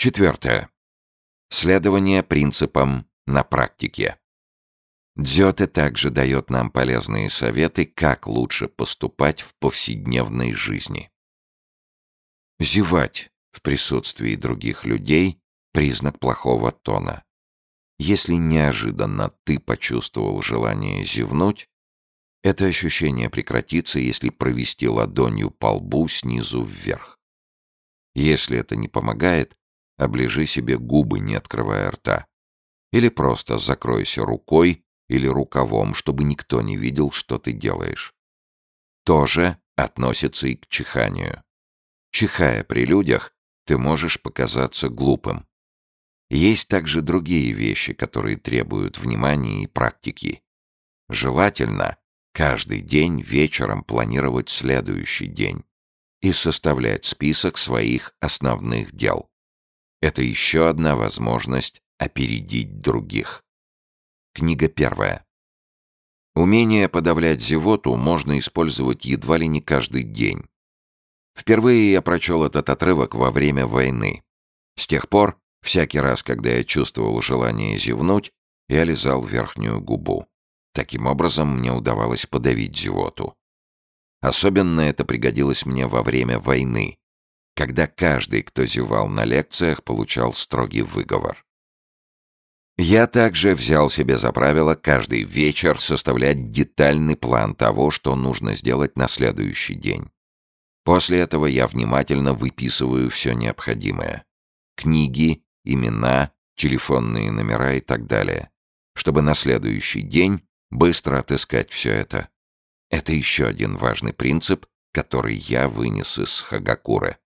Четвертое. Следование принципам на практике. Дзёте также дает нам полезные советы, как лучше поступать в повседневной жизни. Зевать в присутствии других людей — признак плохого тона. Если неожиданно ты почувствовал желание зевнуть, это ощущение прекратится, если провести ладонью по лбу снизу вверх. Если это не помогает, оближи себе губы, не открывая рта. Или просто закройся рукой или рукавом, чтобы никто не видел, что ты делаешь. То же относится и к чиханию. Чихая при людях, ты можешь показаться глупым. Есть также другие вещи, которые требуют внимания и практики. Желательно каждый день вечером планировать следующий день и составлять список своих основных дел. Это еще одна возможность опередить других. Книга первая. Умение подавлять зевоту можно использовать едва ли не каждый день. Впервые я прочел этот отрывок во время войны. С тех пор, всякий раз, когда я чувствовал желание зевнуть, я лизал верхнюю губу. Таким образом, мне удавалось подавить зевоту. Особенно это пригодилось мне во время войны, когда каждый, кто зевал на лекциях, получал строгий выговор. Я также взял себе за правило каждый вечер составлять детальный план того, что нужно сделать на следующий день. После этого я внимательно выписываю все необходимое. Книги, имена, телефонные номера и так далее. Чтобы на следующий день быстро отыскать все это. Это еще один важный принцип, который я вынес из Хагакуры.